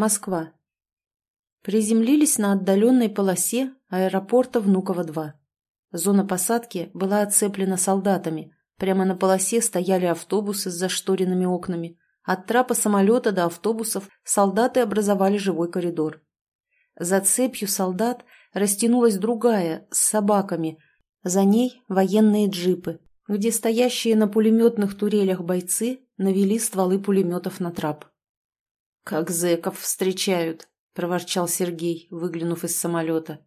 Москва. Приземлились на отдаленной полосе аэропорта Внуково-2. Зона посадки была оцеплена солдатами. Прямо на полосе стояли автобусы с зашторенными окнами. От трапа самолета до автобусов солдаты образовали живой коридор. За цепью солдат растянулась другая, с собаками. За ней военные джипы, где стоящие на пулеметных турелях бойцы навели стволы пулеметов на трап. «Как зэков встречают», — проворчал Сергей, выглянув из самолета.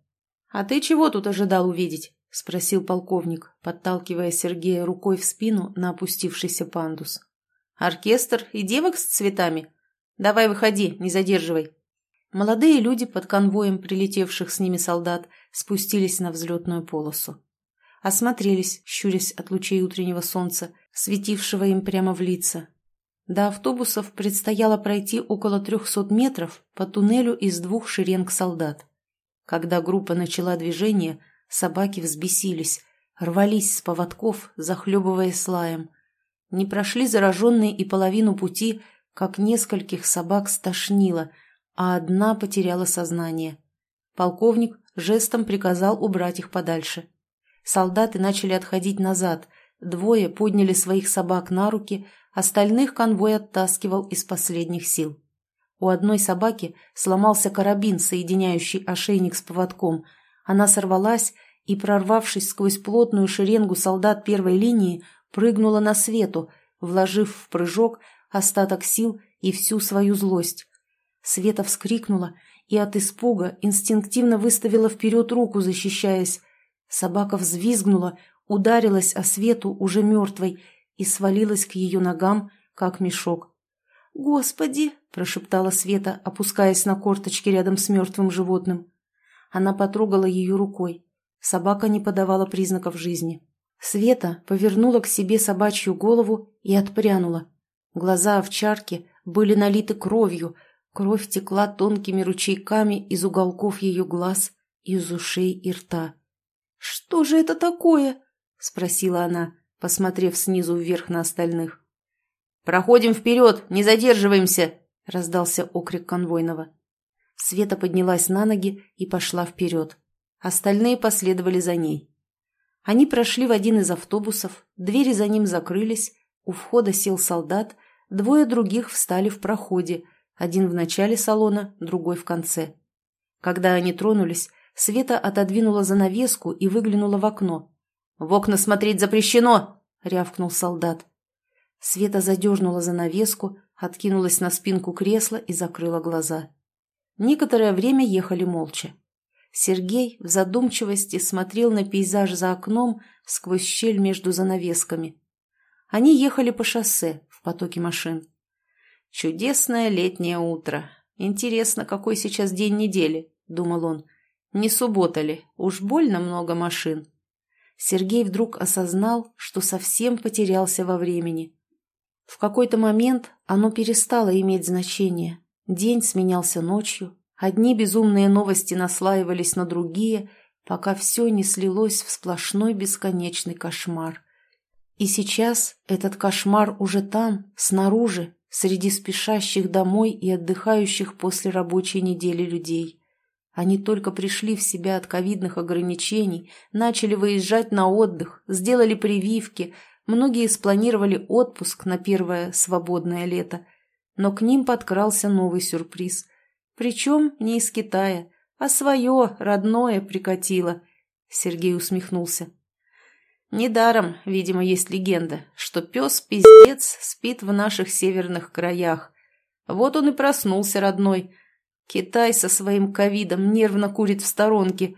«А ты чего тут ожидал увидеть?» — спросил полковник, подталкивая Сергея рукой в спину на опустившийся пандус. «Оркестр и девок с цветами? Давай выходи, не задерживай». Молодые люди под конвоем прилетевших с ними солдат спустились на взлетную полосу. Осмотрелись, щурясь от лучей утреннего солнца, светившего им прямо в лица, до автобусов предстояло пройти около трехсот метров по туннелю из двух шеренг солдат. Когда группа начала движение, собаки взбесились, рвались с поводков, захлебываясь лаем. Не прошли зараженные и половину пути, как нескольких собак стошнило, а одна потеряла сознание. Полковник жестом приказал убрать их подальше. Солдаты начали отходить назад, двое подняли своих собак на руки – Остальных конвой оттаскивал из последних сил. У одной собаки сломался карабин, соединяющий ошейник с поводком. Она сорвалась и, прорвавшись сквозь плотную шеренгу солдат первой линии, прыгнула на свету, вложив в прыжок остаток сил и всю свою злость. Света вскрикнула и от испуга инстинктивно выставила вперед руку, защищаясь. Собака взвизгнула, ударилась о свету, уже мертвой, и свалилась к ее ногам, как мешок. «Господи!» – прошептала Света, опускаясь на корточки рядом с мертвым животным. Она потрогала ее рукой. Собака не подавала признаков жизни. Света повернула к себе собачью голову и отпрянула. Глаза овчарки были налиты кровью, кровь текла тонкими ручейками из уголков ее глаз, из ушей и рта. «Что же это такое?» – спросила она, посмотрев снизу вверх на остальных. «Проходим вперед, не задерживаемся!» — раздался окрик конвойного. Света поднялась на ноги и пошла вперед. Остальные последовали за ней. Они прошли в один из автобусов, двери за ним закрылись, у входа сел солдат, двое других встали в проходе, один в начале салона, другой в конце. Когда они тронулись, Света отодвинула занавеску и выглянула в окно. «В окна смотреть запрещено!» — рявкнул солдат. Света задернула занавеску, откинулась на спинку кресла и закрыла глаза. Некоторое время ехали молча. Сергей в задумчивости смотрел на пейзаж за окном сквозь щель между занавесками. Они ехали по шоссе в потоке машин. «Чудесное летнее утро. Интересно, какой сейчас день недели?» — думал он. «Не суббота ли? Уж больно много машин». Сергей вдруг осознал, что совсем потерялся во времени. В какой-то момент оно перестало иметь значение. День сменялся ночью, одни безумные новости наслаивались на другие, пока все не слилось в сплошной бесконечный кошмар. И сейчас этот кошмар уже там, снаружи, среди спешащих домой и отдыхающих после рабочей недели людей. Они только пришли в себя от ковидных ограничений, начали выезжать на отдых, сделали прививки, многие спланировали отпуск на первое свободное лето. Но к ним подкрался новый сюрприз. Причем не из Китая, а свое, родное прикатило. Сергей усмехнулся. Недаром, видимо, есть легенда, что пес-пиздец спит в наших северных краях. Вот он и проснулся, родной, Китай со своим ковидом нервно курит в сторонке.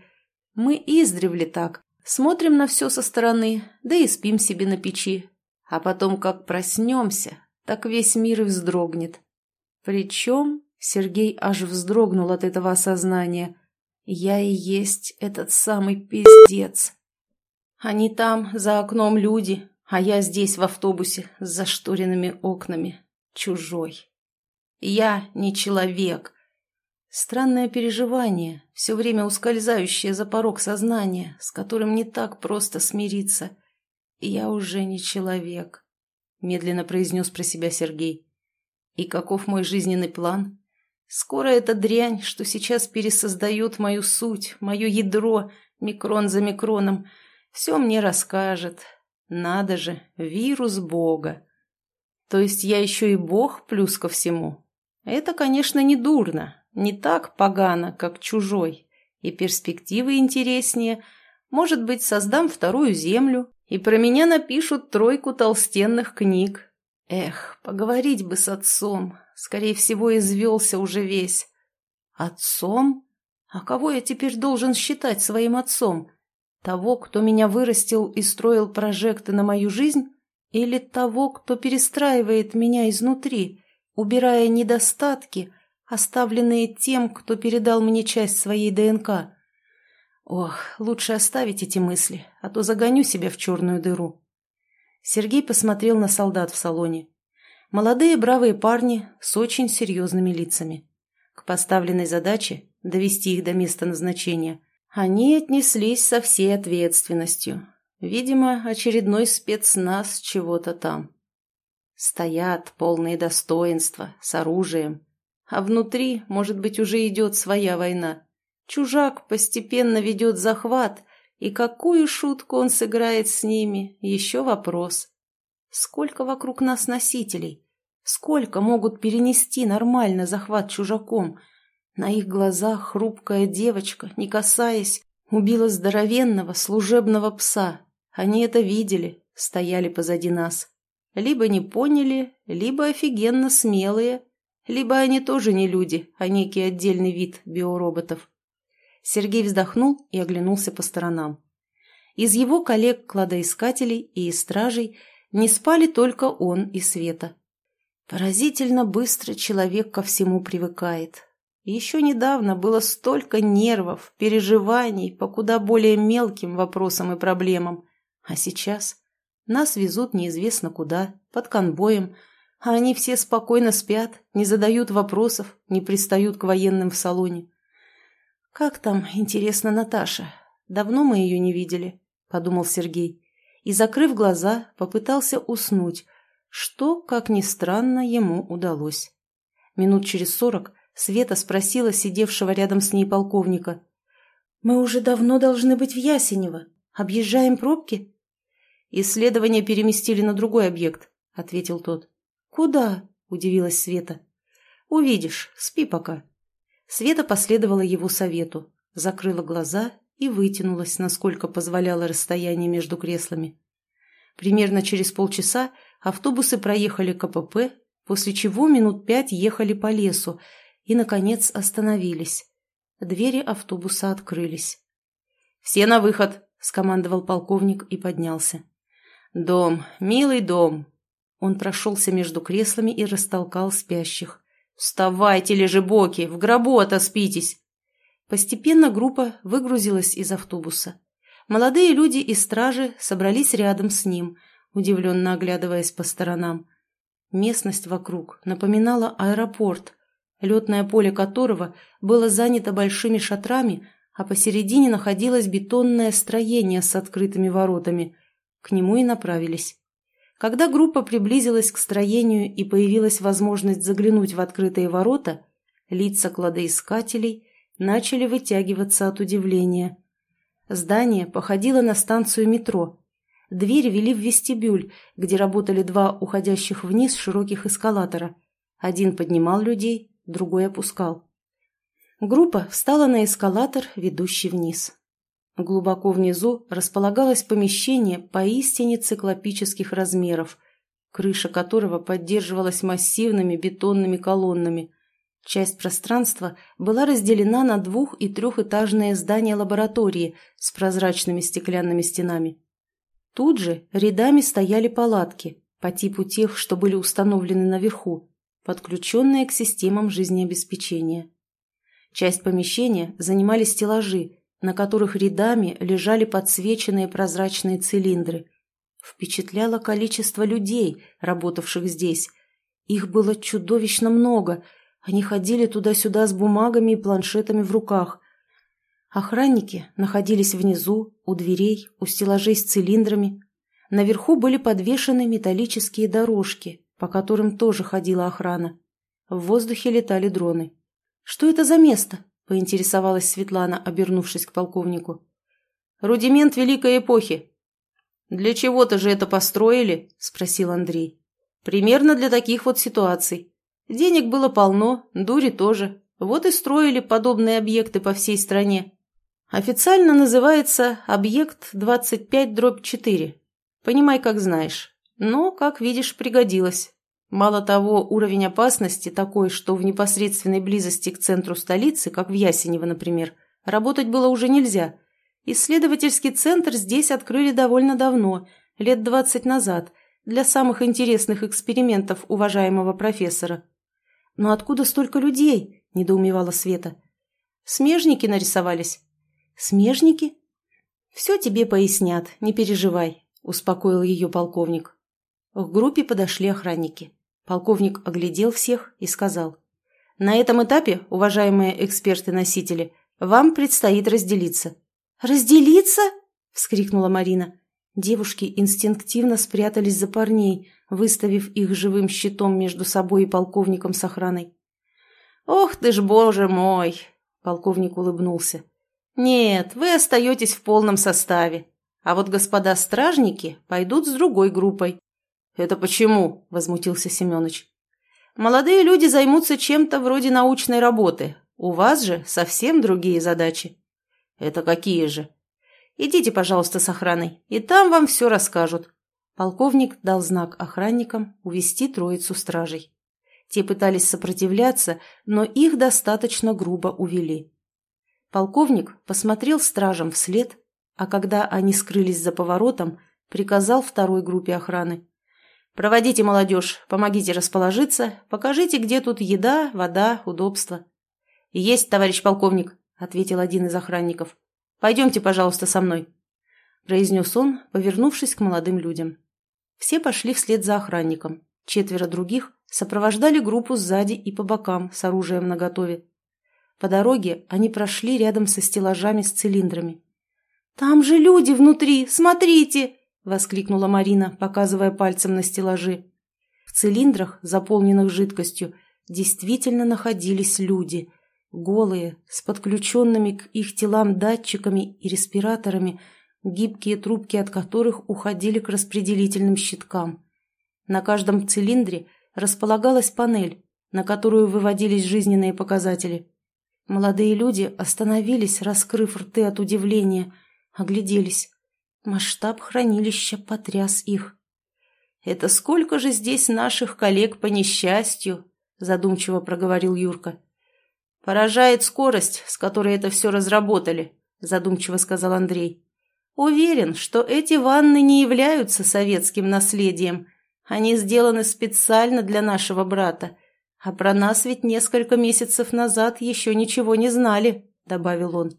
Мы издревле так. Смотрим на все со стороны, да и спим себе на печи. А потом, как проснемся, так весь мир и вздрогнет. Причем Сергей аж вздрогнул от этого осознания. Я и есть этот самый пиздец. Они там, за окном люди, а я здесь в автобусе с зашторенными окнами. Чужой. Я не человек. Странное переживание, все время ускользающее за порог сознания, с которым не так просто смириться. «Я уже не человек», — медленно произнес про себя Сергей. «И каков мой жизненный план? Скоро эта дрянь, что сейчас пересоздает мою суть, мое ядро, микрон за микроном, все мне расскажет. Надо же, вирус Бога. То есть я еще и Бог плюс ко всему. Это, конечно, не дурно, не так погано, как чужой. И перспективы интереснее. Может быть, создам вторую землю, и про меня напишут тройку толстенных книг. Эх, поговорить бы с отцом. Скорее всего, извелся уже весь. Отцом? А кого я теперь должен считать своим отцом? Того, кто меня вырастил и строил прожекты на мою жизнь? Или того, кто перестраивает меня изнутри, убирая недостатки, оставленные тем, кто передал мне часть своей ДНК? Ох, лучше оставить эти мысли, а то загоню себя в черную дыру. Сергей посмотрел на солдат в салоне. Молодые бравые парни с очень серьезными лицами. К поставленной задаче довести их до места назначения они отнеслись со всей ответственностью. Видимо, очередной спецназ чего-то там. Стоят полные достоинства, с оружием. А внутри, может быть, уже идет своя война. Чужак постепенно ведет захват, и какую шутку он сыграет с ними, еще вопрос. Сколько вокруг нас носителей? Сколько могут перенести нормально захват чужаком? На их глазах хрупкая девочка, не касаясь, убила здоровенного служебного пса. Они это видели, стояли позади нас. Либо не поняли, либо офигенно смелые, либо они тоже не люди, а некий отдельный вид биороботов. Сергей вздохнул и оглянулся по сторонам. Из его коллег-кладоискателей и из стражей не спали только он и Света. Поразительно быстро человек ко всему привыкает. Еще недавно было столько нервов, переживаний по куда более мелким вопросам и проблемам. А сейчас нас везут неизвестно куда, под конвоем, а они все спокойно спят, не задают вопросов, не пристают к военным в салоне. «Как там, интересно, Наташа? Давно мы ее не видели», — подумал Сергей. И, закрыв глаза, попытался уснуть, что, как ни странно, ему удалось. Минут через сорок Света спросила сидевшего рядом с ней полковника. «Мы уже давно должны быть в Ясенево. Объезжаем пробки?» «Исследования переместили на другой объект», — ответил тот. «Куда?» — удивилась Света. «Увидишь. Спи пока». Света последовала его совету, закрыла глаза и вытянулась, насколько позволяло расстояние между креслами. Примерно через полчаса автобусы проехали КПП, после чего минут пять ехали по лесу и, наконец, остановились. Двери автобуса открылись. «Все на выход!» — скомандовал полковник и поднялся. «Дом, милый дом!» Он прошелся между креслами и растолкал спящих. «Вставайте, лежебоки, в гробу отоспитесь!» Постепенно группа выгрузилась из автобуса. Молодые люди и стражи собрались рядом с ним, удивленно оглядываясь по сторонам. Местность вокруг напоминала аэропорт, летное поле которого было занято большими шатрами, а посередине находилось бетонное строение с открытыми воротами. К нему и направились. Когда группа приблизилась к строению и появилась возможность заглянуть в открытые ворота, лица кладоискателей начали вытягиваться от удивления. Здание походило на станцию метро. Двери вели в вестибюль, где работали два уходящих вниз широких эскалатора. Один поднимал людей, другой опускал. Группа встала на эскалатор, ведущий вниз. Глубоко внизу располагалось помещение поистине циклопических размеров, крыша которого поддерживалась массивными бетонными колоннами. Часть пространства была разделена на двух- и трехэтажные здания лаборатории с прозрачными стеклянными стенами. Тут же рядами стояли палатки, по типу тех, что были установлены наверху, подключенные к системам жизнеобеспечения. Часть помещения занимали стеллажи, на которых рядами лежали подсвеченные прозрачные цилиндры. Впечатляло количество людей, работавших здесь. Их было чудовищно много. Они ходили туда-сюда с бумагами и планшетами в руках. Охранники находились внизу, у дверей, у стеллажей с цилиндрами. Наверху были подвешены металлические дорожки, по которым тоже ходила охрана. В воздухе летали дроны. «Что это за место?» – поинтересовалась Светлана, обернувшись к полковнику. «Рудимент Великой Эпохи». «Для чего-то же это построили?» – спросил Андрей. «Примерно для таких вот ситуаций. Денег было полно, дури тоже. Вот и строили подобные объекты по всей стране. Официально называется объект 25-4. Понимай, как знаешь. Но, как видишь, пригодилось. Мало того, уровень опасности такой, что в непосредственной близости к центру столицы, как в Ясенево, например, работать было уже нельзя. Исследовательский центр здесь открыли довольно давно, лет 20 назад, для самых интересных экспериментов уважаемого профессора. «Но откуда столько людей?» – недоумевала Света. «Смежники нарисовались». «Смежники?» «Все тебе пояснят, не переживай», – успокоил ее полковник. К группе подошли охранники. Полковник оглядел всех и сказал. «На этом этапе, уважаемые эксперты-носители, вам предстоит разделиться». «Разделиться?» – вскрикнула Марина. Девушки инстинктивно спрятались за парней, выставив их живым щитом между собой и полковником с охраной. «Ох ты ж, боже мой!» – полковник улыбнулся. «Нет, вы остаетесь в полном составе, а вот господа стражники пойдут с другой группой. «Это почему?» – возмутился Семенович. «Молодые люди займутся чем-то вроде научной работы. У вас же совсем другие задачи». «Это какие же?» «Идите, пожалуйста, с охраной, и там вам все расскажут». Полковник дал знак охранникам увести троицу стражей. Те пытались сопротивляться, но их достаточно грубо увели. Полковник посмотрел стражам вслед, а когда они скрылись за поворотом, приказал второй группе охраны. Проводите молодежь, помогите расположиться, покажите, где тут еда, вода, удобства. Есть, товарищ полковник, ответил один из охранников. Пойдемте, пожалуйста, со мной, произнес он, повернувшись к молодым людям. Все пошли вслед за охранником. Четверо других сопровождали группу сзади и по бокам с оружием наготове. По дороге они прошли рядом со стеллажами с цилиндрами. «Там же люди внутри! Смотрите!» Воскликнула Марина, показывая пальцем на стеллажи. В цилиндрах, заполненных жидкостью, действительно находились люди, голые, с подключенными к их телам датчиками и респираторами, гибкие трубки от которых уходили к распределительным щиткам. На каждом цилиндре располагалась панель, на которую выводились жизненные показатели. Молодые люди остановились, раскрыв рты от удивления, огляделись. Масштаб хранилища потряс их. «Это сколько же здесь наших коллег по несчастью?» – задумчиво проговорил Юрка. «Поражает скорость, с которой это все разработали», – задумчиво сказал Андрей. «Уверен, что эти ванны не являются советским наследием. Они сделаны специально для нашего брата. А про нас ведь несколько месяцев назад еще ничего не знали», – добавил он.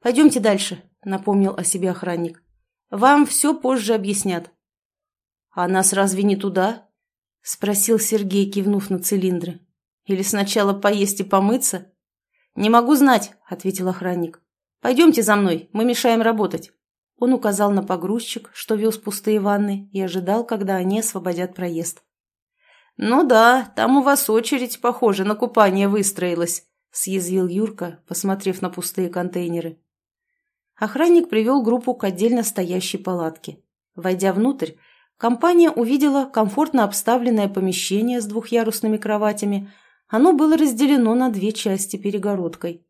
«Пойдемте дальше», — напомнил о себе охранник. «Вам все позже объяснят». «А нас разве не туда?» — спросил Сергей, кивнув на цилиндры. «Или сначала поесть и помыться?» «Не могу знать», — ответил охранник. «Пойдемте за мной, мы мешаем работать». Он указал на погрузчик, что вез пустые ванны, и ожидал, когда они освободят проезд. «Ну да, там у вас очередь, похоже, на купание выстроилась», — съязвил Юрка, посмотрев на пустые контейнеры. Охранник привел группу к отдельно стоящей палатке. Войдя внутрь, компания увидела комфортно обставленное помещение с двухъярусными кроватями. Оно было разделено на две части перегородкой.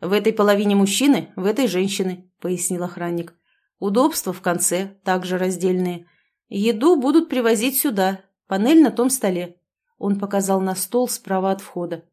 «В этой половине мужчины, в этой женщины», — пояснил охранник. «Удобства в конце, также раздельные. Еду будут привозить сюда, панель на том столе». Он показал на стол справа от входа.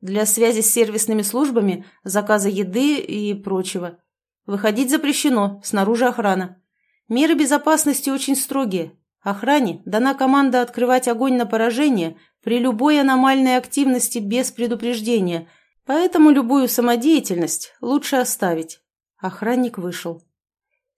«Для связи с сервисными службами, заказа еды и прочего». Выходить запрещено, снаружи охрана. Меры безопасности очень строгие. Охране дана команда открывать огонь на поражение при любой аномальной активности без предупреждения, поэтому любую самодеятельность лучше оставить. Охранник вышел.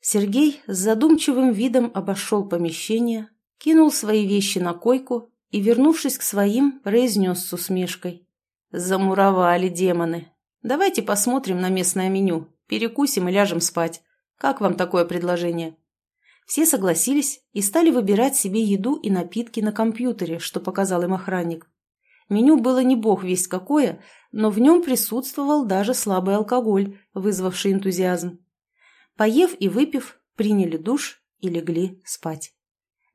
Сергей с задумчивым видом обошел помещение, кинул свои вещи на койку и, вернувшись к своим, произнес с усмешкой. «Замуровали демоны. Давайте посмотрим на местное меню. Перекусим и ляжем спать. Как вам такое предложение?» Все согласились и стали выбирать себе еду и напитки на компьютере, что показал им охранник. Меню было не бог весть какое, но в нем присутствовал даже слабый алкоголь, вызвавший энтузиазм. Поев и выпив, приняли душ и легли спать.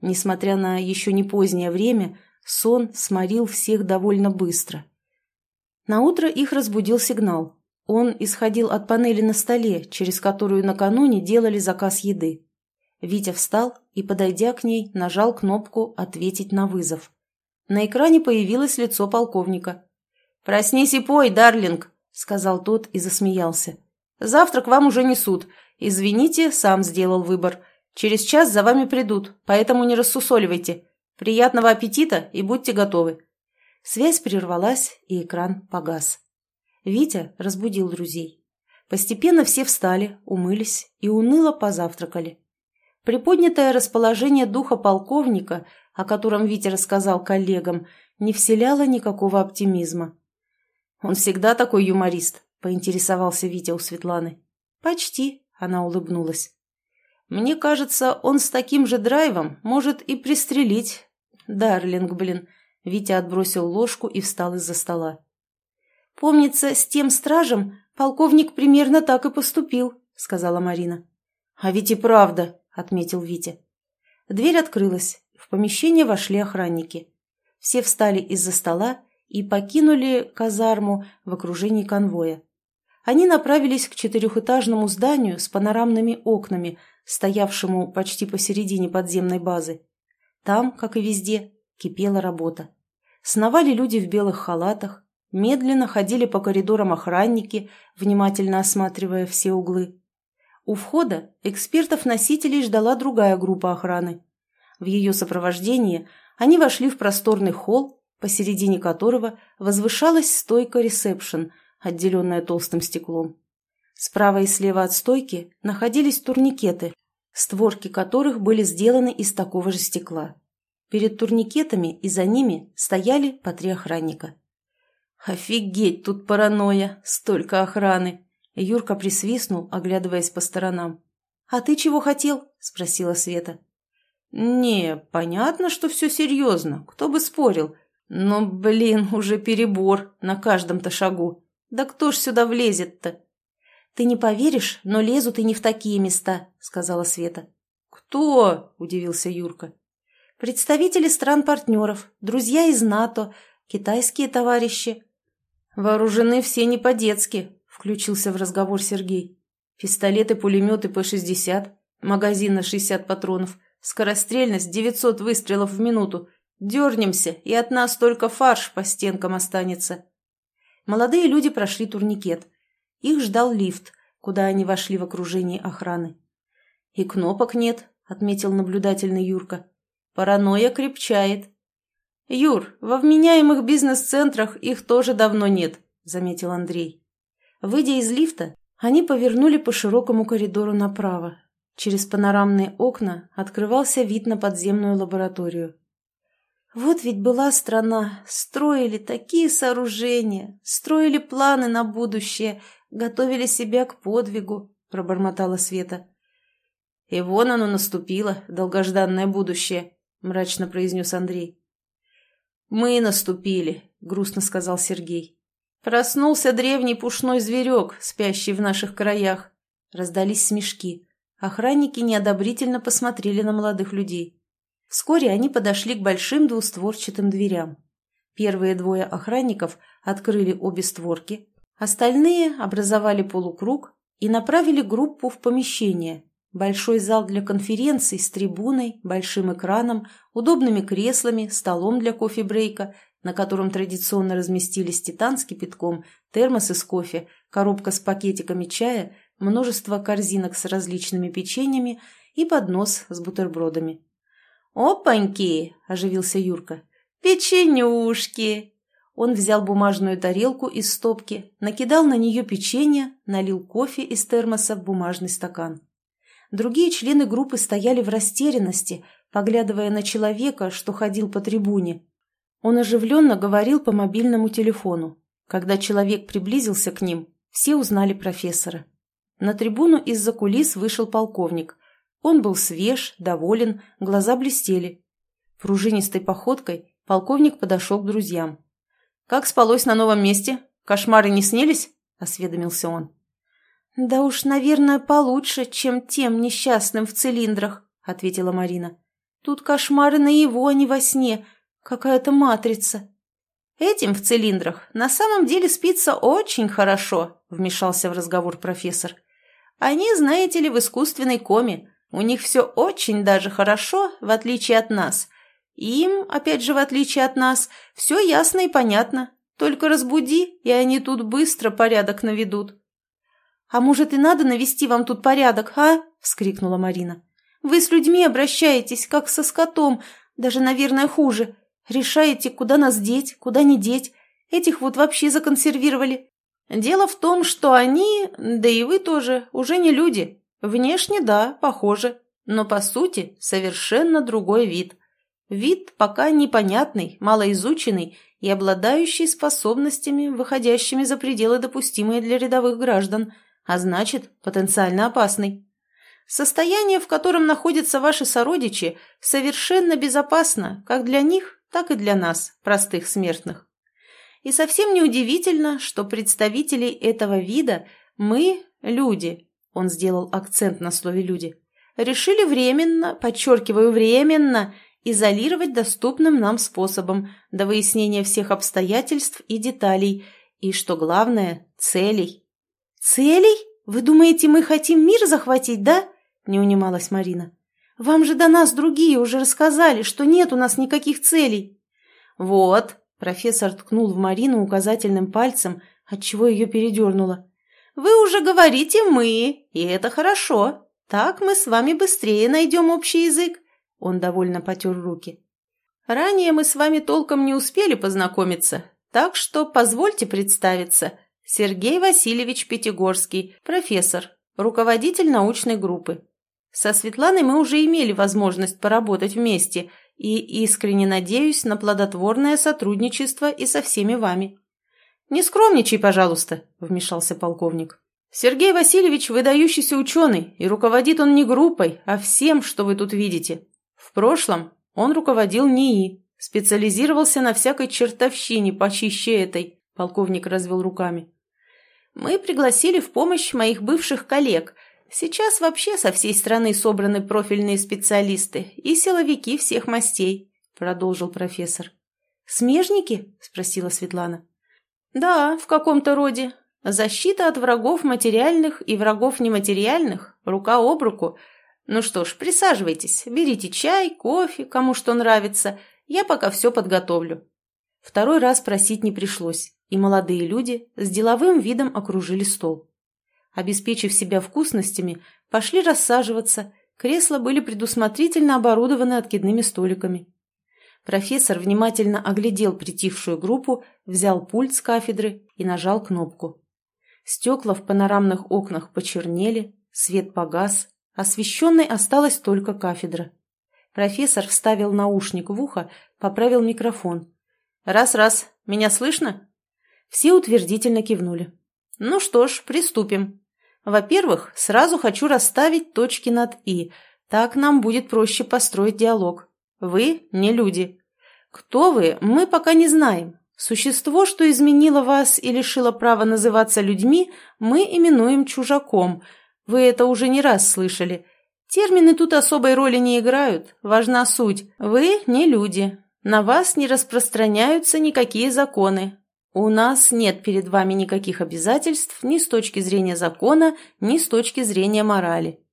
Несмотря на еще не позднее время, сон сморил всех довольно быстро. Наутро их разбудил сигнал. Он исходил от панели на столе, через которую накануне делали заказ еды. Витя встал и, подойдя к ней, нажал кнопку «Ответить на вызов». На экране появилось лицо полковника. «Проснись и пой, Дарлинг!» — сказал тот и засмеялся. «Завтрак вам уже несут. Извините, сам сделал выбор. Через час за вами придут, поэтому не рассусоливайте. Приятного аппетита и будьте готовы». Связь прервалась, и экран погас. Витя разбудил друзей. Постепенно все встали, умылись и уныло позавтракали. Приподнятое расположение духа полковника, о котором Витя рассказал коллегам, не вселяло никакого оптимизма. «Он всегда такой юморист», — поинтересовался Витя у Светланы. «Почти», — она улыбнулась. Мне кажется, он с таким же драйвом может и пристрелить. Дарлинг, блин. Витя отбросил ложку и встал из-за стола. Помнится, с тем стражем полковник примерно так и поступил, сказала Марина. А ведь и правда, отметил Витя. Дверь открылась. В помещение вошли охранники. Все встали из-за стола и покинули казарму в окружении конвоя. Они направились к четырехэтажному зданию с панорамными окнами – стоявшему почти посередине подземной базы. Там, как и везде, кипела работа. Сновали люди в белых халатах, медленно ходили по коридорам охранники, внимательно осматривая все углы. У входа экспертов-носителей ждала другая группа охраны. В ее сопровождении они вошли в просторный холл, посередине которого возвышалась стойка ресепшн, отделенная толстым стеклом. Справа и слева от стойки находились турникеты, створки которых были сделаны из такого же стекла. Перед турникетами и за ними стояли по три охранника. «Офигеть, тут паранойя! Столько охраны!» Юрка присвистнул, оглядываясь по сторонам. «А ты чего хотел?» – спросила Света. «Не, понятно, что все серьезно, кто бы спорил. Но, блин, уже перебор на каждом-то шагу. Да кто ж сюда влезет-то?» «Ты не поверишь, но лезут и не в такие места», — сказала Света. «Кто?» — удивился Юрка. «Представители стран-партнеров, друзья из НАТО, китайские товарищи». «Вооружены все не по-детски», — включился в разговор Сергей. «Пистолеты, пулеметы П-60, магазин на 60 патронов, скорострельность 900 выстрелов в минуту. Дернемся, и от нас только фарш по стенкам останется». Молодые люди прошли турникет — их ждал лифт, куда они вошли в окружении охраны. «И кнопок нет», — отметил наблюдательный Юрка. «Паранойя крепчает». «Юр, во вменяемых бизнес-центрах их тоже давно нет», — заметил Андрей. Выйдя из лифта, они повернули по широкому коридору направо. Через панорамные окна открывался вид на подземную лабораторию. Вот ведь была страна, строили такие сооружения, строили планы на будущее, готовили себя к подвигу», — пробормотала Света. «И вон оно наступило, долгожданное будущее», — мрачно произнес Андрей. «Мы наступили», — грустно сказал Сергей. «Проснулся древний пушной зверек, спящий в наших краях». Раздались смешки. Охранники неодобрительно посмотрели на молодых людей. Вскоре они подошли к большим двустворчатым дверям. Первые двое охранников открыли обе створки, Остальные образовали полукруг и направили группу в помещение. Большой зал для конференций с трибуной, большим экраном, удобными креслами, столом для кофе-брейка, на котором традиционно разместились титан с кипятком, термосы с кофе, коробка с пакетиками чая, множество корзинок с различными печеньями и поднос с бутербродами. «Опаньки!» – оживился Юрка. «Печенюшки!» Он взял бумажную тарелку из стопки, накидал на нее печенье, налил кофе из термоса в бумажный стакан. Другие члены группы стояли в растерянности, поглядывая на человека, что ходил по трибуне. Он оживленно говорил по мобильному телефону. Когда человек приблизился к ним, все узнали профессора. На трибуну из-за кулис вышел полковник. Он был свеж, доволен, глаза блестели. Пружинистой походкой полковник подошел к друзьям. Как спалось на новом месте? Кошмары не снились?» – осведомился он. «Да уж, наверное, получше, чем тем несчастным в цилиндрах», — ответила Марина. «Тут кошмары на его, а не во сне. Какая-то матрица». «Этим в цилиндрах на самом деле спится очень хорошо», — вмешался в разговор профессор. «Они, знаете ли, в искусственной коме. У них все очень даже хорошо, в отличие от нас. Им, опять же, в отличие от нас, все ясно и понятно. Только разбуди, и они тут быстро порядок наведут». «А может, и надо навести вам тут порядок, а?» – вскрикнула Марина. «Вы с людьми обращаетесь, как со скотом, даже, наверное, хуже. Решаете, куда нас деть, куда не деть. Этих вот вообще законсервировали». «Дело в том, что они, да и вы тоже, уже не люди. Внешне, да, похожи, но по сути совершенно другой вид. Вид пока непонятный, малоизученный и обладающий способностями, выходящими за пределы допустимые для рядовых граждан – а значит, потенциально опасный. Состояние, в котором находятся ваши сородичи, совершенно безопасно как для них, так и для нас, простых смертных. И совсем неудивительно, что представителей этого вида мы, люди, он сделал акцент на слове «люди», решили временно, подчеркиваю, временно, изолировать доступным нам способом до выяснения всех обстоятельств и деталей, и, что главное, целей. «Целей? Вы думаете, мы хотим мир захватить, да?» – не унималась Марина. «Вам же до нас другие уже рассказали, что нет у нас никаких целей». «Вот», – профессор ткнул в Марину указательным пальцем, отчего ее передернуло. «Вы уже говорите «мы», и это хорошо. Так мы с вами быстрее найдем общий язык». Он довольно потер руки. «Ранее мы с вами толком не успели познакомиться, так что позвольте представиться. Сергей Васильевич Пятигорский, профессор, руководитель научной группы. Со Светланой мы уже имели возможность поработать вместе и искренне надеюсь на плодотворное сотрудничество и со всеми вами. «Не скромничай, пожалуйста», – вмешался полковник. «Сергей Васильевич – выдающийся ученый, и руководит он не группой, а всем, что вы тут видите. В прошлом он руководил НИИ, специализировался на всякой чертовщине почище этой», – полковник развел руками. Мы пригласили в помощь моих бывших коллег. Сейчас вообще со всей страны собраны профильные специалисты и силовики всех мастей», — продолжил профессор. «Смежники?» — спросила Светлана. «Да, в каком-то роде. Защита от врагов материальных и врагов нематериальных, рука об руку. Ну что ж, присаживайтесь, берите чай, кофе, кому что нравится. Я пока все подготовлю». Второй раз просить не пришлось и молодые люди с деловым видом окружили стол. Обеспечив себя вкусностями, пошли рассаживаться, кресла были предусмотрительно оборудованы откидными столиками. Профессор внимательно оглядел притихшую группу, взял пульт с кафедры и нажал кнопку. Стекла в панорамных окнах почернели, свет погас, освещенной осталась только кафедра. Профессор вставил наушник в ухо, поправил микрофон. «Раз-раз, меня слышно?» Все утвердительно кивнули. Ну что ж, приступим. Во-первых, сразу хочу расставить точки над «и». Так нам будет проще построить диалог. Вы не люди. Кто вы, мы пока не знаем. Существо, что изменило вас и лишило права называться людьми, мы именуем чужаком. Вы это уже не раз слышали. Термины тут особой роли не играют. Важна суть. Вы не люди. На вас не распространяются никакие законы. У нас нет перед вами никаких обязательств ни с точки зрения закона, ни с точки зрения морали.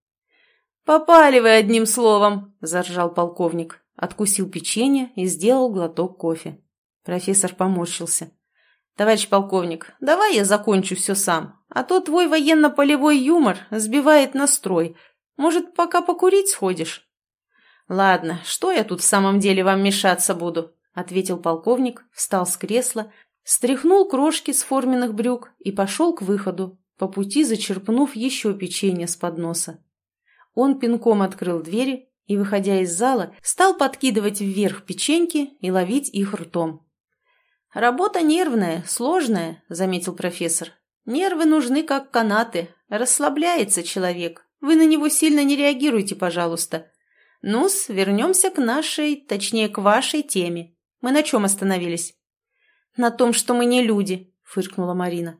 «Попали вы одним словом!» – заржал полковник. Откусил печенье и сделал глоток кофе. Профессор поморщился. «Товарищ полковник, давай я закончу все сам, а то твой военно-полевой юмор сбивает настрой. Может, пока покурить сходишь?» «Ладно, что я тут в самом деле вам мешаться буду?» – ответил полковник, встал с кресла, Стряхнул крошки с форменных брюк и пошел к выходу, по пути зачерпнув еще печенье с подноса. Он пинком открыл двери и, выходя из зала, стал подкидывать вверх печеньки и ловить их ртом. «Работа нервная, сложная», — заметил профессор. «Нервы нужны как канаты. Расслабляется человек. Вы на него сильно не реагируйте, пожалуйста. Ну-с, вернемся к нашей, точнее, к вашей теме. Мы на чем остановились?» На том, что мы не люди», — фыркнула Марина.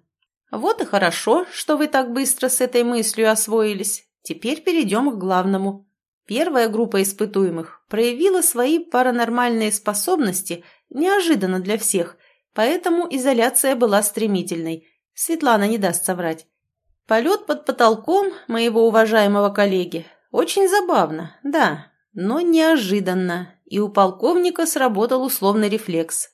«Вот и хорошо, что вы так быстро с этой мыслью освоились. Теперь перейдем к главному. Первая группа испытуемых проявила свои паранормальные способности неожиданно для всех, поэтому изоляция была стремительной. Светлана не даст соврать. Полет под потолком моего уважаемого коллеги очень забавно, да, но неожиданно, и у полковника сработал условный рефлекс.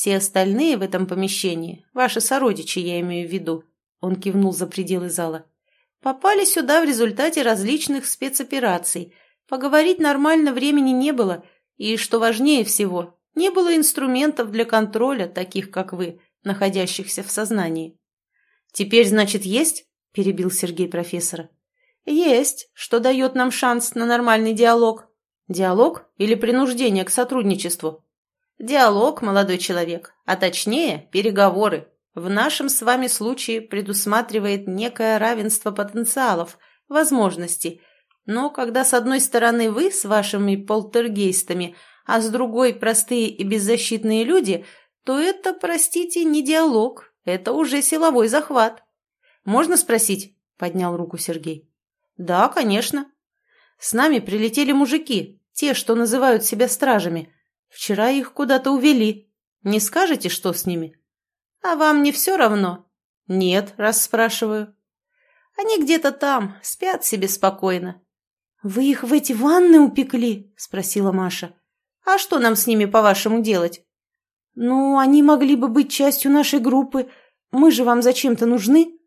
Все остальные в этом помещении, ваши сородичи, я имею в виду, он кивнул за пределы зала, попали сюда в результате различных спецопераций. Поговорить нормально времени не было, и, что важнее всего, не было инструментов для контроля, таких как вы, находящихся в сознании. «Теперь, значит, есть?» – перебил Сергей профессора. «Есть, что дает нам шанс на нормальный диалог. Диалог или принуждение к сотрудничеству?» «Диалог, молодой человек, а точнее переговоры. В нашем с вами случае предусматривает некое равенство потенциалов, возможностей. Но когда с одной стороны вы с вашими полтергейстами, а с другой простые и беззащитные люди, то это, простите, не диалог, это уже силовой захват. «Можно спросить?» – поднял руку Сергей. «Да, конечно. С нами прилетели мужики, те, что называют себя стражами. Вчера их куда-то увели. Не скажете, что с ними?» «А вам не все равно?» «Нет, раз спрашиваю». «Они где-то там, спят себе спокойно». «Вы их в эти ванны упекли?» – спросила Маша. «А что нам с ними, по-вашему, делать?» «Ну, они могли бы быть частью нашей группы. Мы же вам зачем-то нужны?»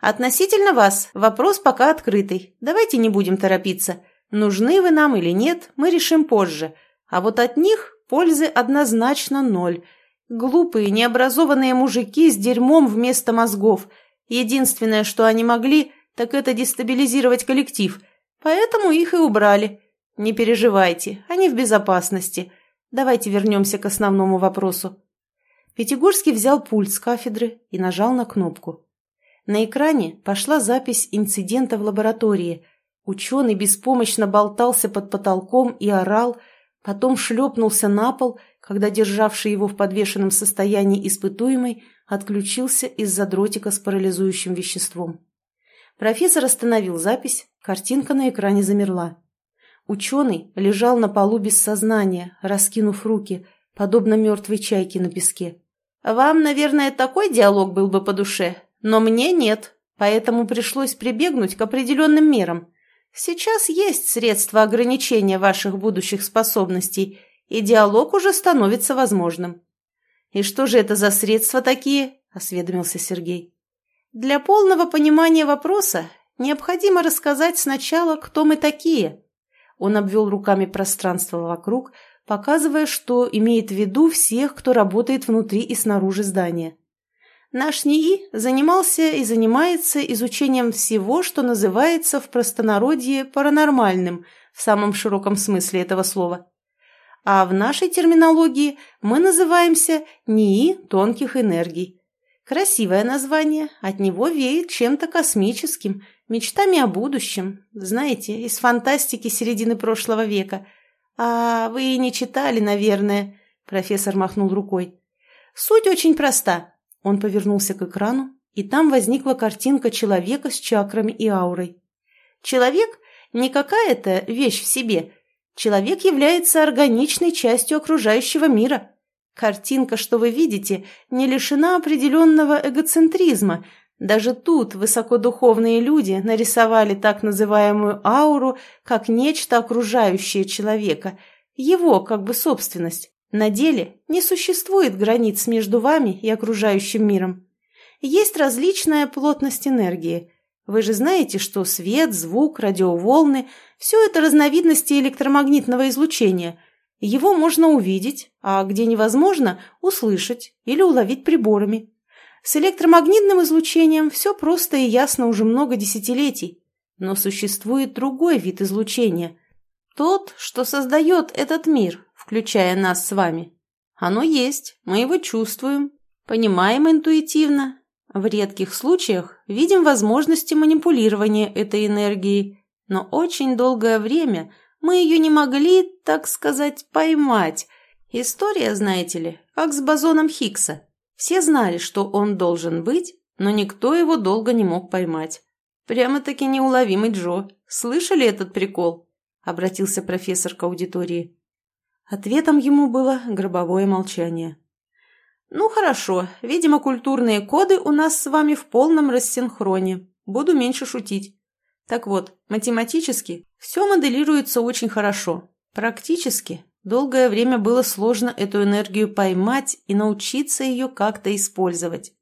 Относительно вас вопрос пока открытый. Давайте не будем торопиться. Нужны вы нам или нет, мы решим позже. А вот от них пользы однозначно ноль. Глупые, необразованные мужики с дерьмом вместо мозгов. Единственное, что они могли, так это дестабилизировать коллектив. Поэтому их и убрали. Не переживайте, они в безопасности. Давайте вернемся к основному вопросу. Пятигорский взял пульт с кафедры и нажал на кнопку. На экране пошла запись инцидента в лаборатории. Ученый беспомощно болтался под потолком и орал, потом шлепнулся на пол, когда державший его в подвешенном состоянии испытуемый отключился из-за дротика с парализующим веществом. Профессор остановил запись, картинка на экране замерла. Ученый лежал на полу без сознания, раскинув руки, подобно мертвой чайке на песке. «Вам, наверное, такой диалог был бы по душе, но мне нет, поэтому пришлось прибегнуть к определенным мерам. Сейчас есть средства ограничения ваших будущих способностей, и диалог уже становится возможным. «И что же это за средства такие?» – осведомился Сергей. «Для полного понимания вопроса необходимо рассказать сначала, кто мы такие». Он обвел руками пространство вокруг, показывая, что имеет в виду всех, кто работает внутри и снаружи здания. Наш НИИ занимался и занимается изучением всего, что называется в простонародье паранормальным, в самом широком смысле этого слова. А в нашей терминологии мы называемся НИИ тонких энергий. Красивое название, от него веет чем-то космическим, мечтами о будущем, знаете, из фантастики середины прошлого века. А вы и не читали, наверное, профессор махнул рукой. Суть очень проста. Он повернулся к экрану, и там возникла картинка человека с чакрами и аурой. Человек не какая-то вещь в себе. Человек является органичной частью окружающего мира. Картинка, что вы видите, не лишена определенного эгоцентризма. Даже тут высокодуховные люди нарисовали так называемую ауру как нечто окружающее человека, его как бы собственность. На деле не существует границ между вами и окружающим миром. Есть различная плотность энергии. Вы же знаете, что свет, звук, радиоволны – все это разновидности электромагнитного излучения. Его можно увидеть, а где невозможно – услышать или уловить приборами. С электромагнитным излучением все просто и ясно уже много десятилетий. Но существует другой вид излучения. Тот, что создает этот мир, включая нас с вами. Оно есть, мы его чувствуем, понимаем интуитивно. В редких случаях видим возможности манипулирования этой энергией, но очень долгое время мы ее не могли, так сказать, поймать. История, знаете ли, как с бозоном Хиггса. Все знали, что он должен быть, но никто его долго не мог поймать. Прямо-таки неуловимый Джо. Слышали этот прикол?» — обратился профессор к аудитории. Ответом ему было гробовое молчание. «Ну хорошо, видимо, культурные коды у нас с вами в полном рассинхроне. Буду меньше шутить. Так вот, математически все моделируется очень хорошо. Практически долгое время было сложно эту энергию поймать и научиться ее как-то использовать.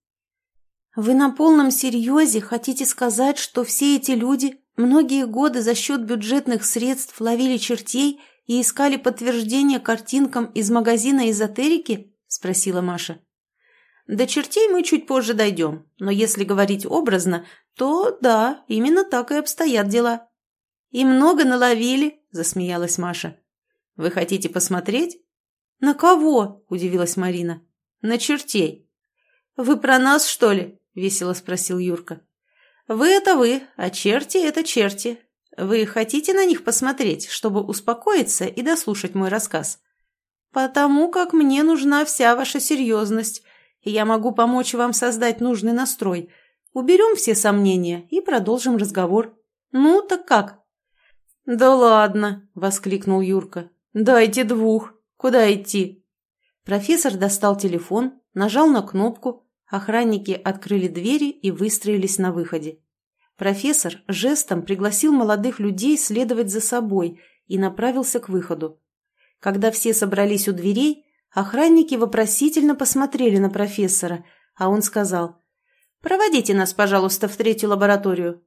Вы на полном серьезе хотите сказать, что все эти люди многие годы за счет бюджетных средств ловили чертей и искали подтверждение картинкам из магазина эзотерики? – спросила Маша. До чертей мы чуть позже дойдем, но если говорить образно, то да, именно так и обстоят дела. И много наловили, засмеялась Маша. Вы хотите посмотреть? На кого? удивилась Марина. На чертей. Вы про нас, что ли? весело спросил Юрка. Вы это вы, а черти это черти. Вы хотите на них посмотреть, чтобы успокоиться и дослушать мой рассказ? Потому как мне нужна вся ваша серьезность и я могу помочь вам создать нужный настрой. Уберем все сомнения и продолжим разговор. Ну, так как?» «Да ладно!» – воскликнул Юрка. «Дайте двух. Куда идти?» Профессор достал телефон, нажал на кнопку, охранники открыли двери и выстроились на выходе. Профессор жестом пригласил молодых людей следовать за собой и направился к выходу. Когда все собрались у дверей, Охранники вопросительно посмотрели на профессора, а он сказал «Проводите нас, пожалуйста, в третью лабораторию».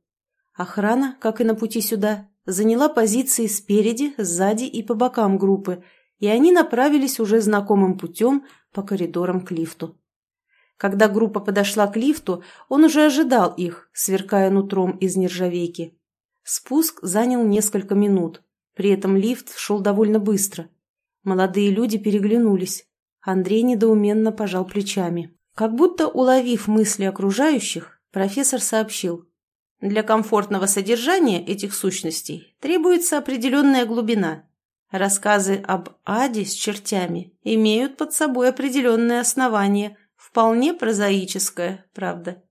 Охрана, как и на пути сюда, заняла позиции спереди, сзади и по бокам группы, и они направились уже знакомым путем по коридорам к лифту. Когда группа подошла к лифту, он уже ожидал их, сверкая нутром из нержавейки. Спуск занял несколько минут, при этом лифт шел довольно быстро – Молодые люди переглянулись. Андрей недоуменно пожал плечами. Как будто уловив мысли окружающих, профессор сообщил. Для комфортного содержания этих сущностей требуется определенная глубина. Рассказы об аде с чертями имеют под собой определенное основание, вполне прозаическое, правда.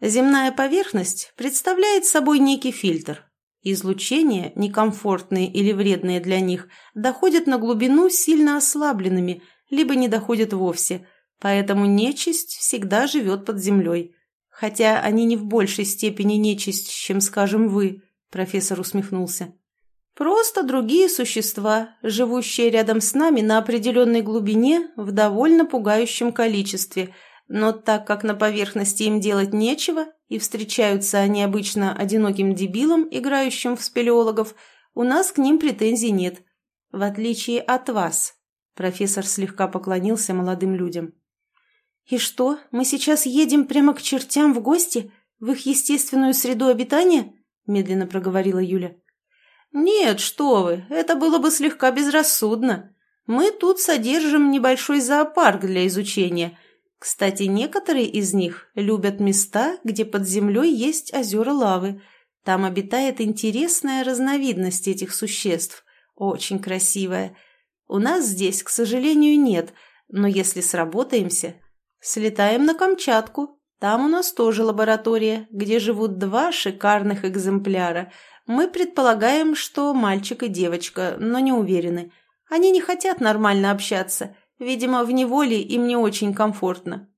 Земная поверхность представляет собой некий фильтр, Излучения, некомфортные или вредные для них, доходят на глубину сильно ослабленными, либо не доходят вовсе, поэтому нечисть всегда живет под землей. Хотя они не в большей степени нечисть, чем, скажем, вы, профессор усмехнулся. Просто другие существа, живущие рядом с нами на определенной глубине в довольно пугающем количестве, но так как на поверхности им делать нечего, и встречаются они обычно одиноким дебилом, играющим в спелеологов, у нас к ним претензий нет. В отличие от вас. Профессор слегка поклонился молодым людям. «И что, мы сейчас едем прямо к чертям в гости? В их естественную среду обитания?» медленно проговорила Юля. «Нет, что вы, это было бы слегка безрассудно. Мы тут содержим небольшой зоопарк для изучения» Кстати, некоторые из них любят места, где под землей есть озера лавы. Там обитает интересная разновидность этих существ, очень красивая. У нас здесь, к сожалению, нет, но если сработаемся, слетаем на Камчатку. Там у нас тоже лаборатория, где живут два шикарных экземпляра. Мы предполагаем, что мальчик и девочка, но не уверены. Они не хотят нормально общаться – Видимо, в неволе им не очень комфортно.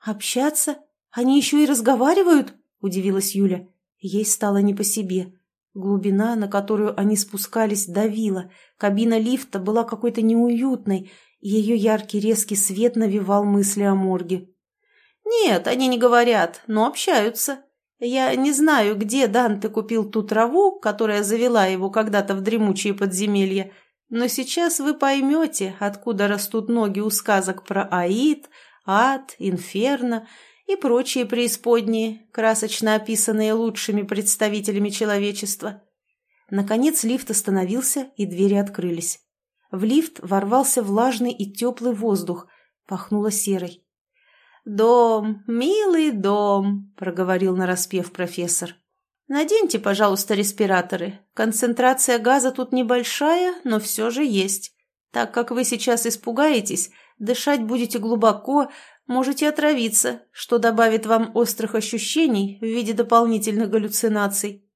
«Общаться? Они еще и разговаривают?» – удивилась Юля. Ей стало не по себе. Глубина, на которую они спускались, давила. Кабина лифта была какой-то неуютной, и ее яркий резкий свет навевал мысли о морге. «Нет, они не говорят, но общаются. Я не знаю, где Данте купил ту траву, которая завела его когда-то в дремучие подземелья, но сейчас вы поймете, откуда растут ноги у сказок про Аид, ад, инферно и прочие преисподние, красочно описанные лучшими представителями человечества. Наконец лифт остановился, и двери открылись. В лифт ворвался влажный и теплый воздух, пахнуло серой. «Дом, милый дом», — проговорил нараспев профессор. Наденьте, пожалуйста, респираторы. Концентрация газа тут небольшая, но все же есть. Так как вы сейчас испугаетесь, Дышать будете глубоко, можете отравиться, что добавит вам острых ощущений в виде дополнительных галлюцинаций.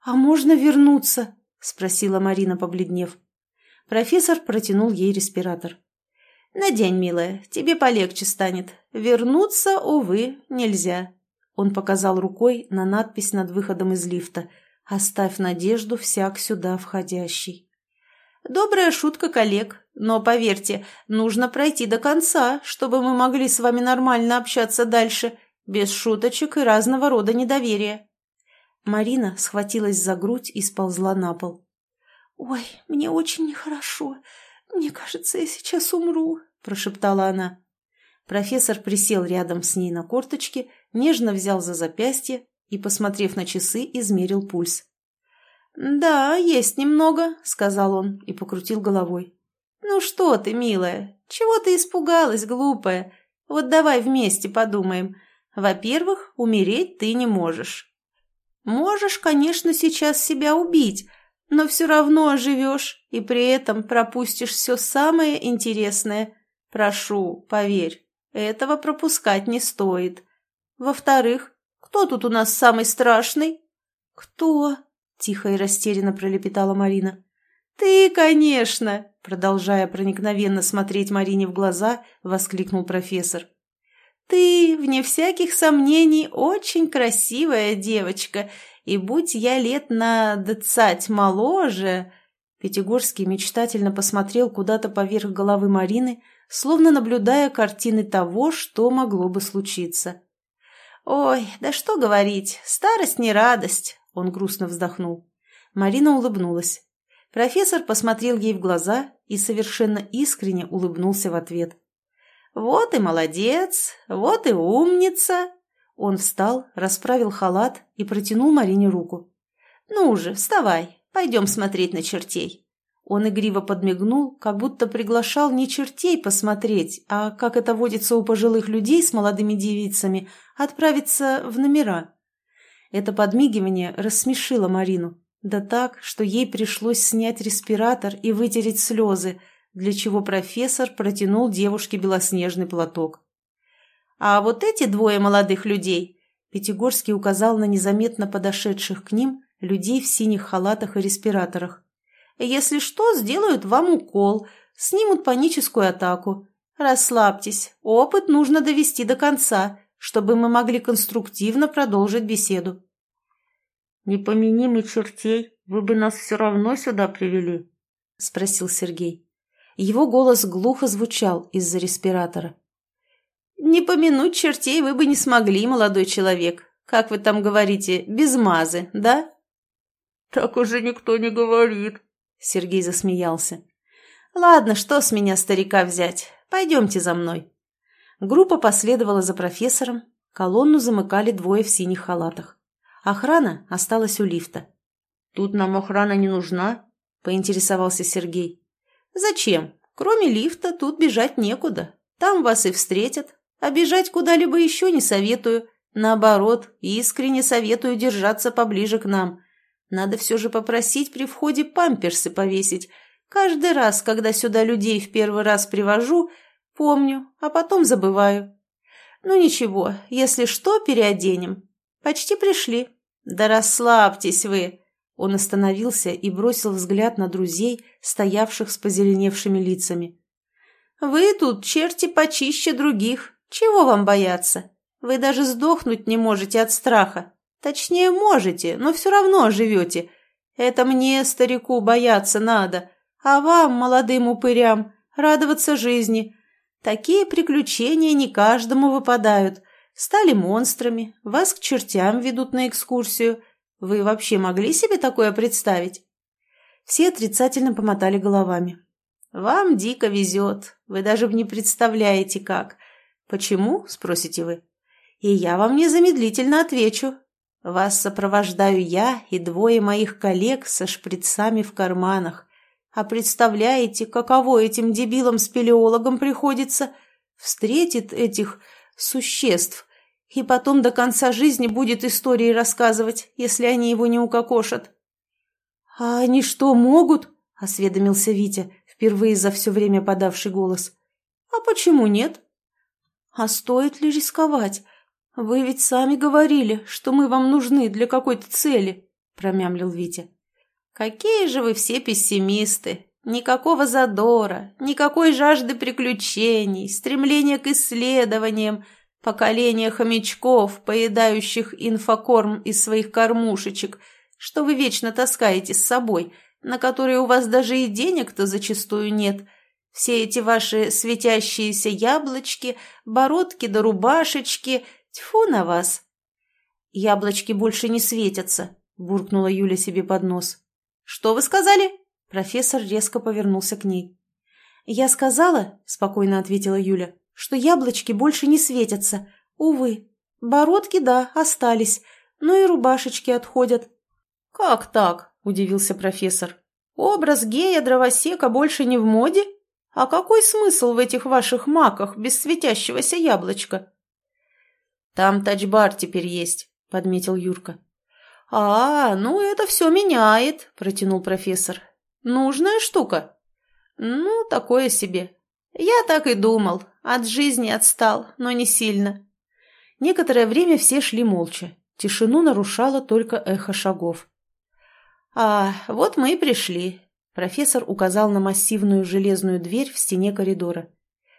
«А можно вернуться?» – спросила Марина, побледнев. Профессор протянул ей респиратор. «Надень, милая, тебе полегче станет. Вернуться, увы, нельзя». Он показал рукой на надпись над выходом из лифта «Оставь надежду всяк сюда входящий». «Добрая шутка коллег, но, поверьте, нужно пройти до конца, чтобы мы могли с вами нормально общаться дальше, без шуточек и разного рода недоверия». Марина схватилась за грудь и сползла на пол. «Ой, мне очень нехорошо. Мне кажется, я сейчас умру», – прошептала она. Профессор присел рядом с ней на корточке, нежно взял за запястье и, посмотрев на часы, измерил пульс. «Да, есть немного», — сказал он и покрутил головой. «Ну что ты, милая, чего ты испугалась, глупая? Вот давай вместе подумаем. Во-первых, умереть ты не можешь. Можешь, конечно, сейчас себя убить, но все равно оживешь и при этом пропустишь все самое интересное. Прошу, поверь, этого пропускать не стоит. Во-вторых, кто тут у нас самый страшный? Кто? Тихо и растерянно пролепетала Марина. Ты, конечно, продолжая проникновенно смотреть Марине в глаза, воскликнул профессор. Ты, вне всяких сомнений, очень красивая девочка, и будь я лет на двадцать моложе... Пятигорский мечтательно посмотрел куда-то поверх головы Марины, словно наблюдая картины того, что могло бы случиться. «Ой, да что говорить, старость не радость», — он грустно вздохнул. Марина улыбнулась. Профессор посмотрел ей в глаза и совершенно искренне улыбнулся в ответ. «Вот и молодец, вот и умница!» Он встал, расправил халат и протянул Марине руку. «Ну уже, вставай, пойдем смотреть на чертей». Он игриво подмигнул, как будто приглашал не чертей посмотреть, а, как это водится у пожилых людей с молодыми девицами, отправиться в номера. Это подмигивание рассмешило Марину, да так, что ей пришлось снять респиратор и вытереть слезы, для чего профессор протянул девушке белоснежный платок. А вот эти двое молодых людей, Пятигорский указал на незаметно подошедших к ним людей в синих халатах и респираторах. Если что, сделают вам укол, снимут паническую атаку. Расслабьтесь, опыт нужно довести до конца, чтобы мы могли конструктивно продолжить беседу. «Не помяни чертей, вы бы нас все равно сюда привели?» — спросил Сергей. Его голос глухо звучал из-за респиратора. «Не помянуть чертей вы бы не смогли, молодой человек. Как вы там говорите, без мазы, да?» «Так уже никто не говорит», — Сергей засмеялся. «Ладно, что с меня старика взять? Пойдемте за мной». Группа последовала за профессором. Колонну замыкали двое в синих халатах. Охрана осталась у лифта. «Тут нам охрана не нужна?» — поинтересовался Сергей. «Зачем? Кроме лифта тут бежать некуда. Там вас и встретят, бежать куда-либо еще не советую. Наоборот, искренне советую держаться поближе к нам. Надо все же попросить при входе памперсы повесить. Каждый раз, когда сюда людей в первый раз привожу, помню, а потом забываю. Ну ничего, если что, переоденем. Почти пришли. Да расслабьтесь вы. Он остановился и бросил взгляд на друзей, стоявших с позеленевшими лицами. «Вы тут черти почище других. Чего вам бояться? Вы даже сдохнуть не можете от страха. Точнее, можете, но все равно живете. Это мне, старику, бояться надо, а вам, молодым упырям, радоваться жизни. Такие приключения не каждому выпадают. Стали монстрами, вас к чертям ведут на экскурсию. Вы вообще могли себе такое представить?» Все отрицательно помотали головами. «Вам дико везет. Вы даже не представляете, как. «Почему?» – спросите вы. И я вам незамедлительно отвечу. Вас сопровождаю я и двое моих коллег со шприцами в карманах. А представляете, каково этим дебилам-спелеологам приходится? Встретит этих существ и потом до конца жизни будет истории рассказывать, если они его не укокошат. — А они что, могут? — осведомился Витя, впервые за все время подавший голос. «А почему нет?» «А стоит ли рисковать? Вы ведь сами говорили, что мы вам нужны для какой-то цели», — промямлил Витя. «Какие же вы все пессимисты! Никакого задора, никакой жажды приключений, стремления к исследованиям, поколения хомячков, поедающих инфокорм из своих кормушечек, что вы вечно таскаете с собой, на которые у вас даже и денег-то зачастую нет. Все эти ваши светящиеся яблочки, бородки да рубашечки, тьфу на вас!» «Яблочки больше не светятся», — буркнула Юля себе под нос. «Что вы сказали?» Профессор резко повернулся к ней. «Я сказала, — спокойно ответила Юля, — что яблочки больше не светятся. Увы. Бородки, да, остались, но и рубашечки отходят». «Как так?» — удивился профессор. «Образ гея-дровосека больше не в моде? А какой смысл в этих ваших маках без светящегося яблочка?» «Там тачбар теперь есть», — подметил Юрка. «А, ну это все меняет», — протянул профессор. «Нужная штука». «Ну, такое себе. Я так и думал. От жизни отстал, но не сильно». Некоторое время все шли молча. Тишину нарушало только эхо шагов. «А, вот мы и пришли», — профессор указал на массивную железную дверь в стене коридора.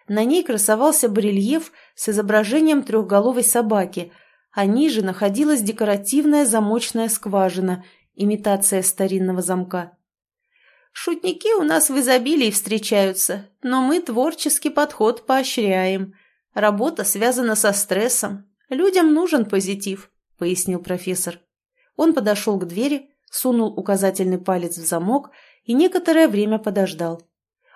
На ней красовался барельеф с изображением трехголовой собаки — а ниже находилась декоративная замочная скважина, имитация старинного замка. «Шутники у нас в изобилии встречаются, но мы творческий подход поощряем. Работа связана со стрессом. Людям нужен позитив», — пояснил профессор. Он подошел к двери, сунул указательный палец в замок и некоторое время подождал.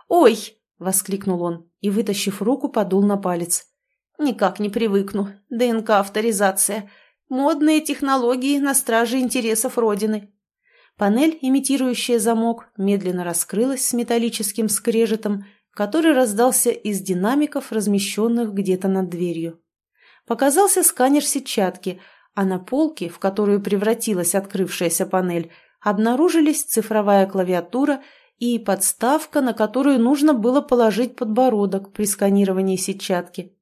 «Ой!» — воскликнул он и, вытащив руку, подул на палец. Никак не привыкну. ДНК-авторизация. Модные технологии на страже интересов Родины. Панель, имитирующая замок, медленно раскрылась с металлическим скрежетом, который раздался из динамиков, размещенных где-то над дверью. Показался сканер сетчатки, а на полке, в которую превратилась открывшаяся панель, обнаружились цифровая клавиатура и подставка, на которую нужно было положить подбородок при сканировании сетчатки.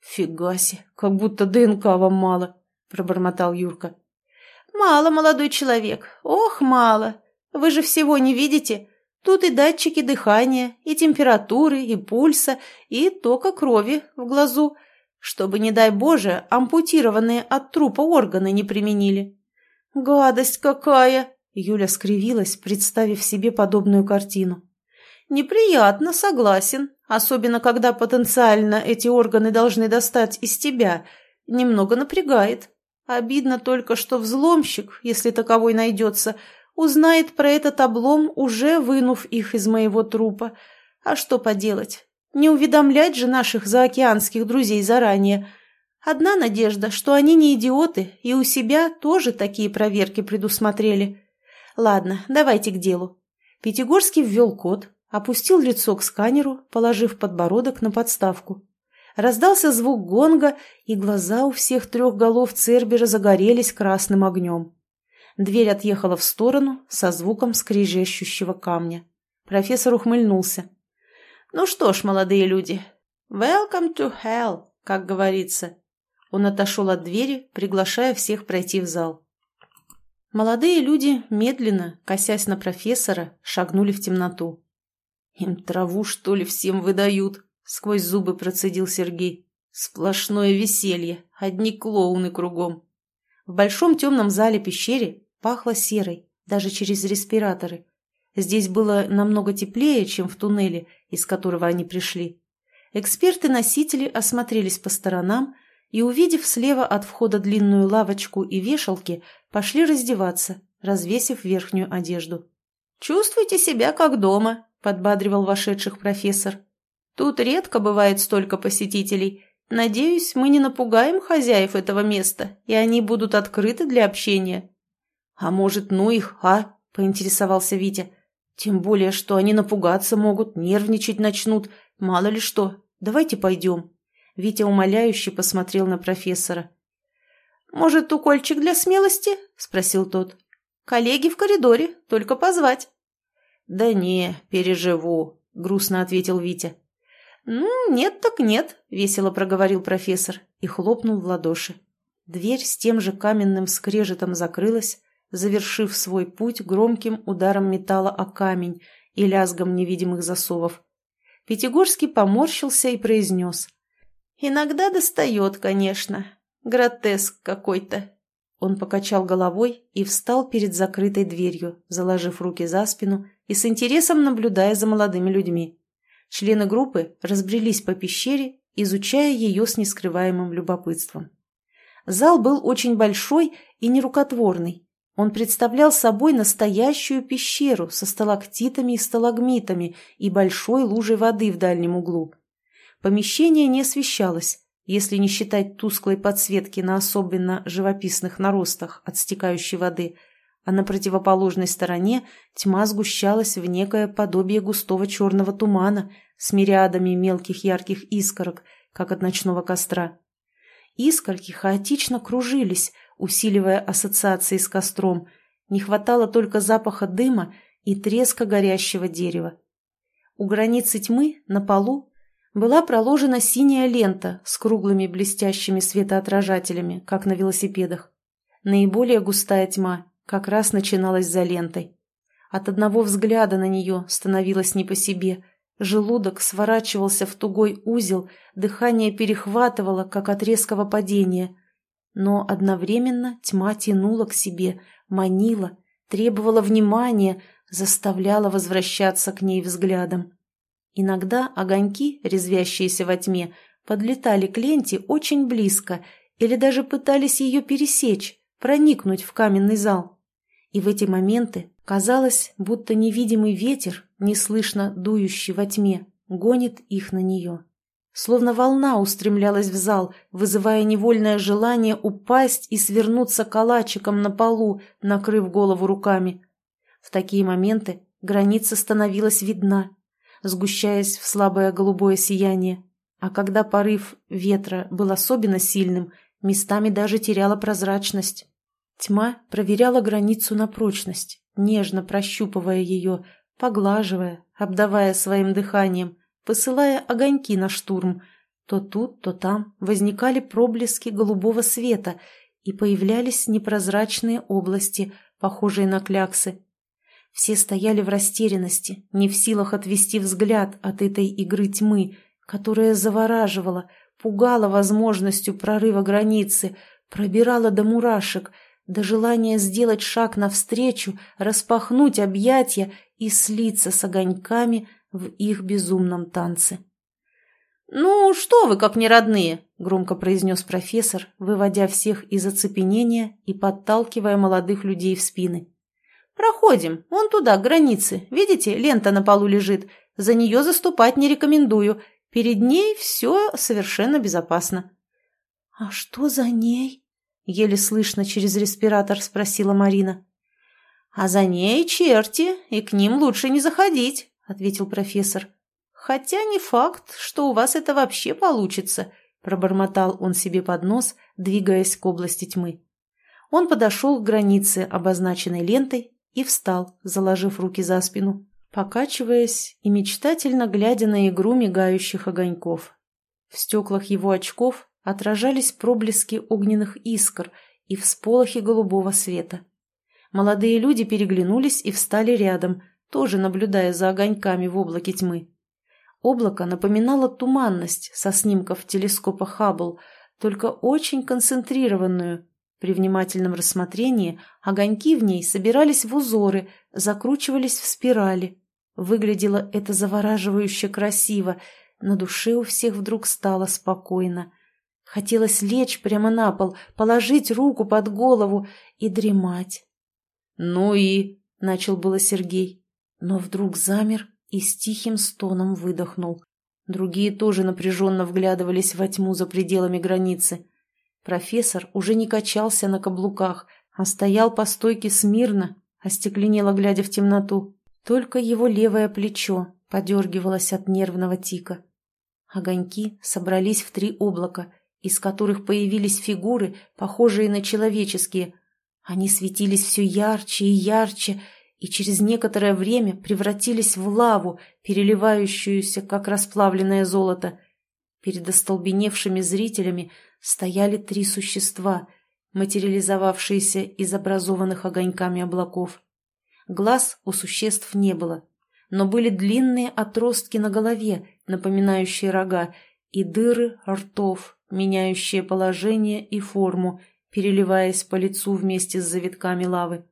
«Фига себе, как будто ДНК вам мало», — пробормотал Юрка. «Мало, молодой человек, ох, мало. Вы же всего не видите. Тут и датчики дыхания, и температуры, и пульса, и тока крови в глазу, чтобы, не дай Боже, ампутированные от трупа органы не применили». «Гадость какая!» — Юля скривилась, представив себе подобную картину. «Неприятно, согласен, особенно когда потенциально эти органы должны достать из тебя. Немного напрягает. Обидно только, что взломщик, если таковой найдется, узнает про этот облом, уже вынув их из моего трупа. А что поделать? Не уведомлять же наших заокеанских друзей заранее. Одна надежда, что они не идиоты и у себя тоже такие проверки предусмотрели. Ладно, давайте к делу. Пятигорский ввел код, опустил лицо к сканеру, положив подбородок на подставку. Раздался звук гонга, и глаза у всех трех голов Цербера загорелись красным огнем. Дверь отъехала в сторону со звуком скрежещущего камня. Профессор ухмыльнулся. «Ну что ж, молодые люди, welcome to hell, как говорится». Он отошел от двери, приглашая всех пройти в зал. Молодые люди, медленно, косясь на профессора, шагнули в темноту. «Им траву, что ли, всем выдают?» — сквозь зубы процедил Сергей. «Сплошное веселье, одни клоуны кругом». В большом темном зале пещере пахло серой, даже через респираторы. Здесь было намного теплее, чем в туннеле, из которого они пришли. Эксперты-носители осмотрелись по сторонам и, увидев слева от входа длинную лавочку и вешалки, пошли раздеваться, развесив верхнюю одежду. «Чувствуйте себя как дома», подбадривал вошедших профессор. «Тут редко бывает столько посетителей. Надеюсь, мы не напугаем хозяев этого места, и они будут открыты для общения». «А может, ну их, а?» – поинтересовался Витя. «Тем более, что они напугаться могут, нервничать начнут, мало ли что. Давайте пойдем». Витя умоляюще посмотрел на профессора. «Может, укольчик для смелости?» – спросил тот. «Коллеги в коридоре, только позвать». «Да не, переживу», — грустно ответил Витя. «Ну, нет так нет», — весело проговорил профессор и хлопнул в ладоши. Дверь с тем же каменным скрежетом закрылась, завершив свой путь громким ударом металла о камень и лязгом невидимых засовов. Пятигорский поморщился и произнес. «Иногда достает, конечно. Гротеск какой-то». Он покачал головой и встал перед закрытой дверью, заложив руки за спину и с интересом наблюдая за молодыми людьми. Члены группы разбрелись по пещере, изучая ее с нескрываемым любопытством. Зал был очень большой и нерукотворный. Он представлял собой настоящую пещеру со сталактитами и сталагмитами и большой лужей воды в дальнем углу. Помещение не освещалось, если не считать тусклой подсветки на особенно живописных наростах от стекающей воды, а на противоположной стороне тьма сгущалась в некое подобие густого черного тумана с мириадами мелких ярких искорок, как от ночного костра. Искорки хаотично кружились, усиливая ассоциации с костром. Не хватало только запаха дыма и треска горящего дерева. У границы тьмы, на полу, была проложена синяя лента с круглыми блестящими светоотражателями, как на велосипедах. Наиболее густая тьма как раз начиналась за лентой. От одного взгляда на нее становилось не по себе – Желудок сворачивался в тугой узел, дыхание перехватывало, как от резкого падения. Но одновременно тьма тянула к себе, манила, требовала внимания, заставляла возвращаться к ней взглядом. Иногда огоньки, резвящиеся во тьме, подлетали к ленте очень близко или даже пытались ее пересечь, проникнуть в каменный зал. И в эти моменты казалось, будто невидимый ветер неслышно дующий во тьме, гонит их на нее. Словно волна устремлялась в зал, вызывая невольное желание упасть и свернуться калачиком на полу, накрыв голову руками. В такие моменты граница становилась видна, сгущаясь в слабое голубое сияние, а когда порыв ветра был особенно сильным, местами даже теряла прозрачность. Тьма проверяла границу на прочность, нежно прощупывая ее, поглаживая, обдавая своим дыханием, посылая огоньки на штурм. То тут, то там возникали проблески голубого света, и появлялись непрозрачные области, похожие на кляксы. Все стояли в растерянности, не в силах отвести взгляд от этой игры тьмы, которая завораживала, пугала возможностью прорыва границы, пробирала до мурашек, до желания сделать шаг навстречу, распахнуть объятия и слиться с огоньками в их безумном танце. «Ну, что вы, как неродные!» — громко произнес профессор, выводя всех из оцепенения и подталкивая молодых людей в спины. «Проходим, вон туда, к границе. Видите, лента на полу лежит. За нее заступать не рекомендую. Перед ней все совершенно безопасно». «А что за ней?» — еле слышно через респиратор спросила Марина. «А за ней черти, и к ним лучше не заходить», — ответил профессор. «Хотя не факт, что у вас это вообще получится», — пробормотал он себе под нос, двигаясь к области тьмы. Он подошел к границе, обозначенной лентой, и встал, заложив руки за спину, покачиваясь и мечтательно глядя на игру мигающих огоньков. В стеклах его очков отражались проблески огненных искр и всполохи голубого света. Молодые люди переглянулись и встали рядом, тоже наблюдая за огоньками в облаке тьмы. Облако напоминало туманность со снимков телескопа Хаббл, только очень концентрированную. При внимательном рассмотрении огоньки в ней собирались в узоры, закручивались в спирали. Выглядело это завораживающе красиво, на душе у всех вдруг стало спокойно. Хотелось лечь прямо на пол, положить руку под голову и дремать. «Ну и...» — начал было Сергей, но вдруг замер и с тихим стоном выдохнул. Другие тоже напряженно вглядывались во тьму за пределами границы. Профессор уже не качался на каблуках, а стоял по стойке смирно, остекленело, глядя в темноту. Только его левое плечо подергивалось от нервного тика. Огоньки собрались в три облака, из которых появились фигуры, похожие на человеческие — они светились все ярче и ярче, и через некоторое время превратились в лаву, переливающуюся, как расплавленное золото. Перед остолбеневшими зрителями стояли три существа, материализовавшиеся из образованных огоньками облаков. Глаз у существ не было, но были длинные отростки на голове, напоминающие рога, и дыры ртов, меняющие положение и форму, переливаясь по лицу вместе с завитками лавы.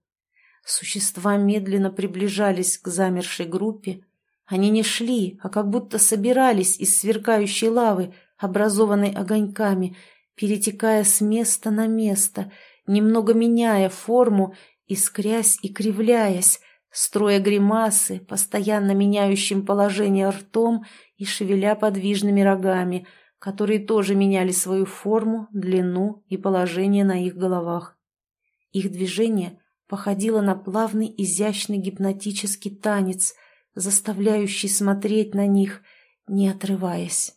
Существа медленно приближались к замершей группе. Они не шли, а как будто собирались из сверкающей лавы, образованной огоньками, перетекая с места на место, немного меняя форму, искрясь и кривляясь, строя гримасы, постоянно меняющим положение ртом и шевеля подвижными рогами, которые тоже меняли свою форму, длину и положение на их головах. Их движение походило на плавный изящный гипнотический танец, заставляющий смотреть на них, не отрываясь.